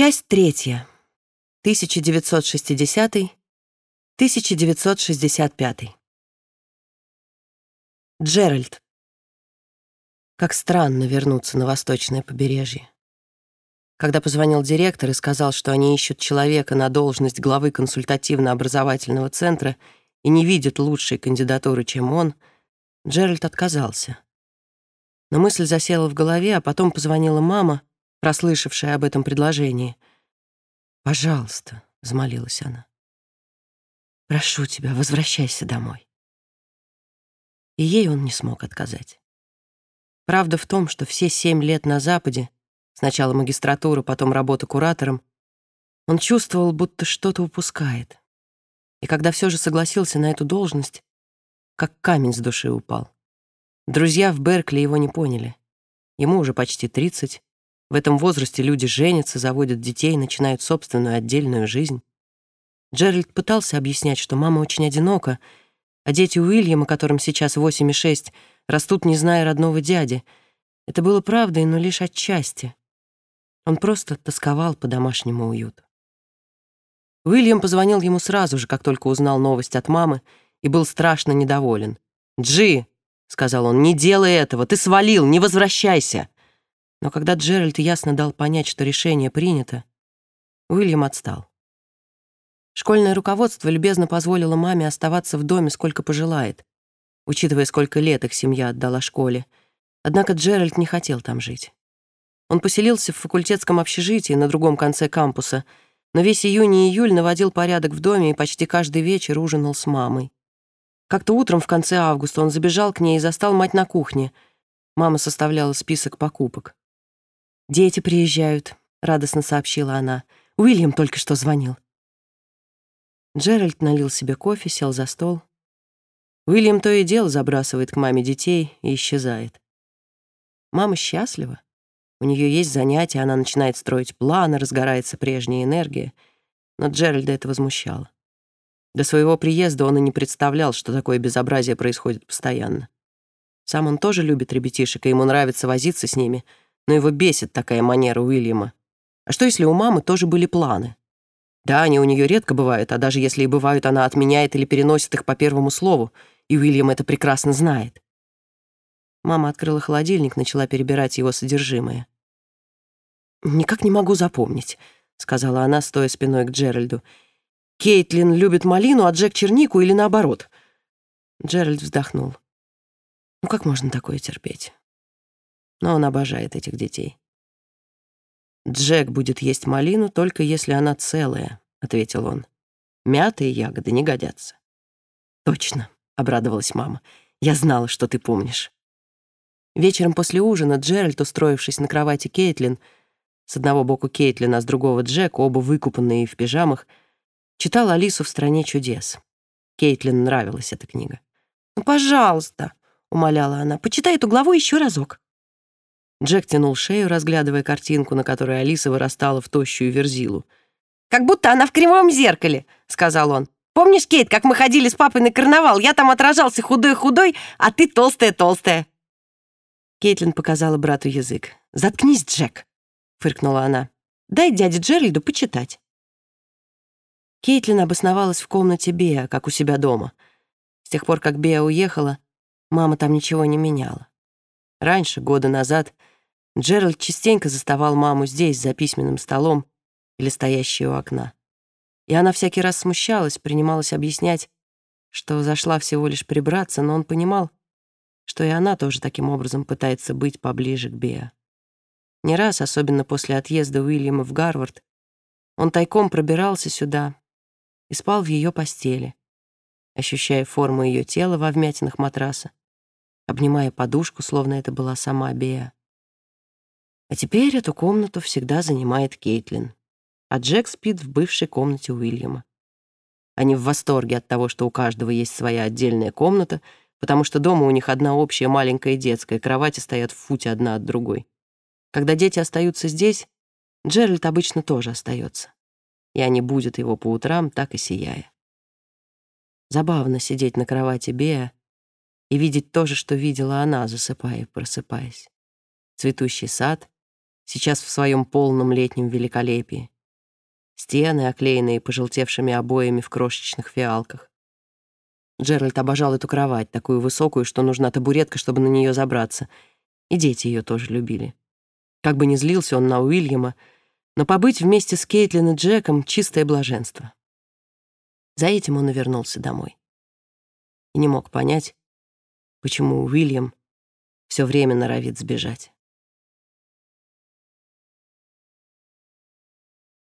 Часть третья. 1960-1965. Джеральд. Как странно вернуться на восточное побережье. Когда позвонил директор и сказал, что они ищут человека на должность главы консультативно-образовательного центра и не видят лучшей кандидатуры, чем он, Джеральд отказался. Но мысль засела в голове, а потом позвонила мама, прослышавшая об этом предложении. «Пожалуйста», — взмолилась она, — «прошу тебя, возвращайся домой». И ей он не смог отказать. Правда в том, что все семь лет на Западе, сначала магистратура, потом работа куратором, он чувствовал, будто что-то упускает. И когда все же согласился на эту должность, как камень с души упал. Друзья в Беркли его не поняли. Ему уже почти 30. В этом возрасте люди женятся, заводят детей, начинают собственную отдельную жизнь. Джеральд пытался объяснять, что мама очень одинока, а дети Уильяма, которым сейчас 8 и 6, растут, не зная родного дяди. Это было правдой, но лишь отчасти. Он просто тосковал по домашнему уюту. Уильям позвонил ему сразу же, как только узнал новость от мамы, и был страшно недоволен. «Джи, — сказал он, — «не делай этого, ты свалил, не возвращайся». Но когда Джеральд ясно дал понять, что решение принято, Уильям отстал. Школьное руководство любезно позволило маме оставаться в доме сколько пожелает, учитывая, сколько лет их семья отдала школе. Однако Джеральд не хотел там жить. Он поселился в факультетском общежитии на другом конце кампуса, но весь июнь и июль наводил порядок в доме и почти каждый вечер ужинал с мамой. Как-то утром в конце августа он забежал к ней и застал мать на кухне. Мама составляла список покупок. «Дети приезжают», — радостно сообщила она. «Уильям только что звонил». Джеральд налил себе кофе, сел за стол. Уильям то и дело забрасывает к маме детей и исчезает. Мама счастлива. У нее есть занятия, она начинает строить планы, разгорается прежняя энергия. Но Джеральда это возмущало. До своего приезда он и не представлял, что такое безобразие происходит постоянно. Сам он тоже любит ребятишек, и ему нравится возиться с ними, но его бесит такая манера Уильяма. А что, если у мамы тоже были планы? Да, они у нее редко бывают, а даже если и бывают, она отменяет или переносит их по первому слову, и Уильям это прекрасно знает. Мама открыла холодильник, начала перебирать его содержимое. «Никак не могу запомнить», — сказала она, стоя спиной к Джеральду. Кейтлин любит малину, а Джек — чернику или наоборот. Джеральд вздохнул. Ну как можно такое терпеть? Но он обожает этих детей. «Джек будет есть малину, только если она целая», — ответил он. «Мятые ягоды не годятся». «Точно», — обрадовалась мама. «Я знала, что ты помнишь». Вечером после ужина Джеральд, устроившись на кровати Кейтлин, с одного боку Кейтлин, а с другого Джек, оба выкупанные в пижамах, Читал «Алису в стране чудес». Кейтлин нравилась эта книга. «Ну, пожалуйста», — умоляла она, — «почитай эту главу еще разок». Джек тянул шею, разглядывая картинку, на которой Алиса вырастала в тощую верзилу. «Как будто она в кривом зеркале», — сказал он. «Помнишь, Кейт, как мы ходили с папой на карнавал? Я там отражался худой-худой, а ты толстая-толстая». Кейтлин показала брату язык. «Заткнись, Джек», — фыркнула она. «Дай дяде Джеральду почитать». Кейтлин обосновалась в комнате Беа, как у себя дома. С тех пор, как Беа уехала, мама там ничего не меняла. Раньше, года назад, Джеральд частенько заставал маму здесь, за письменным столом или стоящей у окна. И она всякий раз смущалась, принималась объяснять, что зашла всего лишь прибраться, но он понимал, что и она тоже таким образом пытается быть поближе к Беа. Не раз, особенно после отъезда Уильяма в Гарвард, он тайком пробирался сюда, и спал в ее постели, ощущая форму ее тела во вмятинах матраса, обнимая подушку, словно это была сама Беа. А теперь эту комнату всегда занимает Кейтлин, а Джек спит в бывшей комнате Уильяма. Они в восторге от того, что у каждого есть своя отдельная комната, потому что дома у них одна общая маленькая детская, кровати стоят в футе одна от другой. Когда дети остаются здесь, Джеральд обычно тоже остается и они будут его по утрам, так и сияя. Забавно сидеть на кровати Беа и видеть то же, что видела она, засыпая и просыпаясь. Цветущий сад, сейчас в своем полном летнем великолепии. Стены, оклеенные пожелтевшими обоями в крошечных фиалках. Джеральд обожал эту кровать, такую высокую, что нужна табуретка, чтобы на нее забраться. И дети ее тоже любили. Как бы ни злился он на Уильяма, но побыть вместе с Кейтлин и Джеком — чистое блаженство. За этим он и вернулся домой. И не мог понять, почему Уильям все время норовит сбежать.